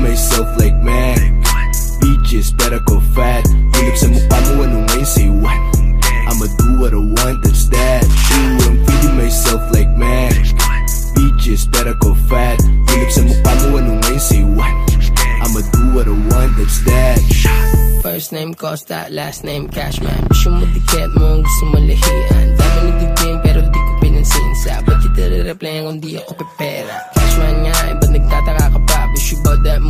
myself like Mac Beaches, better go fat Hulip sa mukha mo, ano ngayon, say what? I'ma do what I want, that's that. Ooh, I'm feeling myself like Mac Beaches, better go fat Hulip sa mukha mo, ano ngayon, say what? I'ma do what I want, that's that. First name Costa, last name Cashman Gusto mo dikit mo, gusto mo lahian Dami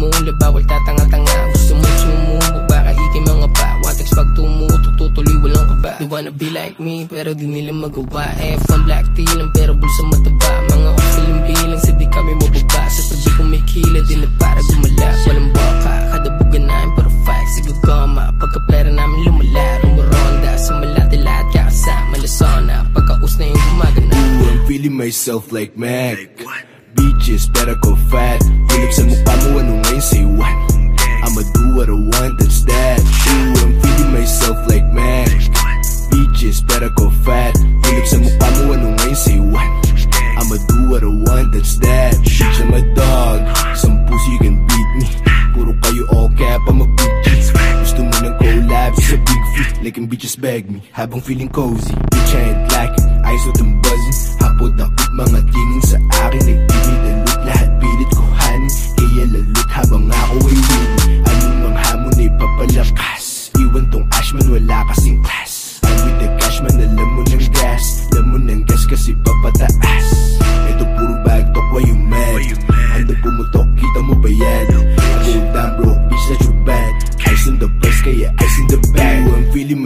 mula, bawal tatanga-tanga. Gusto mo sumubok, baka ikim mga pa. Watex pag tumutok, tutuloy walang kaba. They wanna be like me, pero di nila magawa. F1 black tea lang, pero bulsa mataba. Mga opiling bilang, sa di kami mababa. Sa tabi ko may kila, di na para gumala. Walang baka, kada bugan namin pero facts Sigagama, pagka-pera namin lumala Rumuronda, sa malati lahat kakasama Lasona, pagkaus na yung gumagana. Ooh, I'm feeling myself like Mac. Beaches, better go fat. Hulip sa mukha aking bitches bag me. Habang feeling cozy. Bitch I ain't like it, ayos na buzzin Hapod ako mga tingin sa akin Ay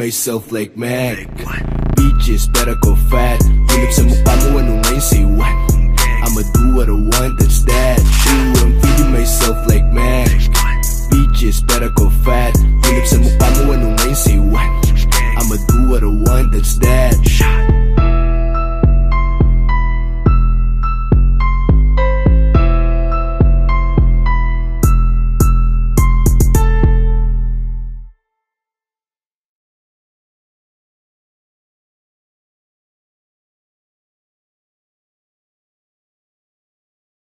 myself like mad Bitches better go fat Hulip sa mukha mo ano na yung say what? I'ma do what I want, that's that. True, I'm feeling myself like mad Bitches better go fat Hulip sa mukha mo ano na yung say what? I'ma do what I want, that's that.